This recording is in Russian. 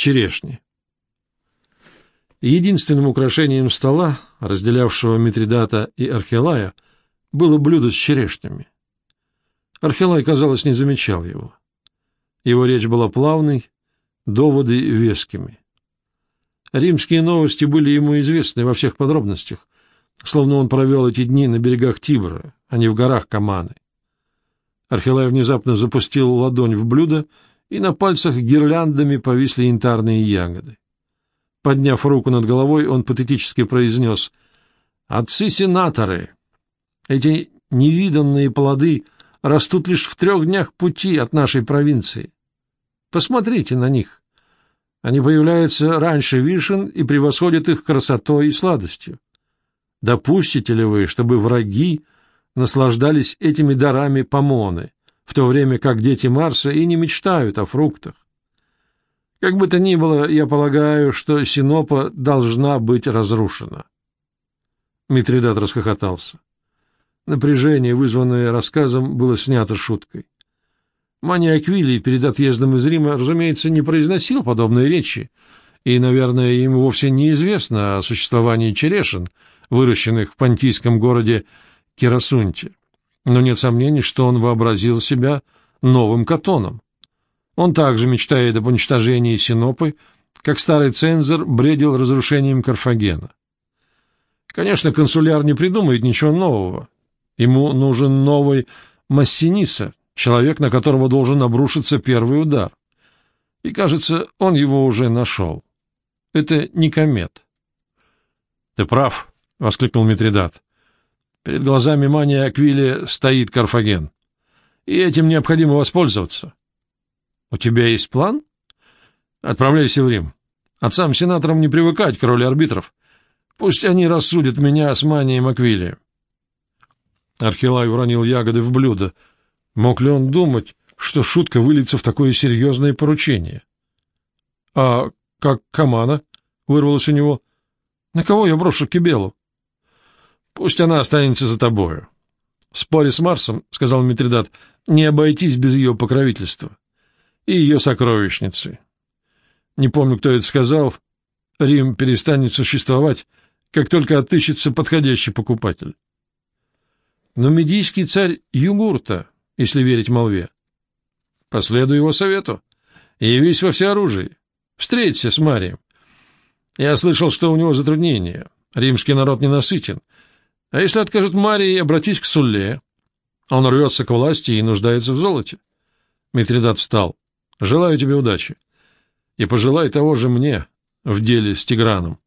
черешни. Единственным украшением стола, разделявшего Митридата и Архилая, было блюдо с черешнями. Архилай, казалось, не замечал его. Его речь была плавной, доводы вескими. Римские новости были ему известны во всех подробностях, словно он провел эти дни на берегах Тибра, а не в горах Каманы. Архилай внезапно запустил ладонь в блюдо, и на пальцах гирляндами повисли янтарные ягоды. Подняв руку над головой, он патетически произнес «Отцы-сенаторы! Эти невиданные плоды растут лишь в трех днях пути от нашей провинции. Посмотрите на них. Они появляются раньше вишен и превосходят их красотой и сладостью. Допустите ли вы, чтобы враги наслаждались этими дарами помоны, в то время как дети Марса и не мечтают о фруктах? Как бы то ни было, я полагаю, что Синопа должна быть разрушена. Митридат расхохотался. Напряжение, вызванное рассказом, было снято шуткой. Мания Аквилий перед отъездом из Рима, разумеется, не произносил подобные речи, и, наверное, ему вовсе неизвестно о существовании черешин, выращенных в понтийском городе Керасунте. Но нет сомнений, что он вообразил себя новым Катоном. Он также мечтает об уничтожении Синопы, как старый цензор бредил разрушением Карфагена. Конечно, консуляр не придумает ничего нового. Ему нужен новый Массиниса, человек, на которого должен обрушиться первый удар. И, кажется, он его уже нашел. Это не комет. — Ты прав, — воскликнул Митридат. — Перед глазами Мания Аквилия стоит Карфаген. И этим необходимо воспользоваться. — У тебя есть план? — Отправляйся в Рим. Отцам-сенаторам не привыкать к роли арбитров. Пусть они рассудят меня с Манием Аквилием. Архилай уронил ягоды в блюдо. Мог ли он думать, что шутка выльется в такое серьезное поручение? — А как Камана? — вырвалось у него. — На кого я брошу Кибелу? — Пусть она останется за тобою. — В споре с Марсом, — сказал Митридат, — не обойтись без ее покровительства и ее сокровищницы. Не помню, кто это сказал. Рим перестанет существовать, как только отыщется подходящий покупатель. Но медийский царь Югурта, если верить молве. Последуй его совету. Явись во всеоружии. Встреться с Марием. Я слышал, что у него затруднения. Римский народ ненасытен. А если откажет Марии, обратись к Сулле. Он рвется к власти и нуждается в золоте. Митридат встал. Желаю тебе удачи. И пожелай того же мне в деле с Тиграном.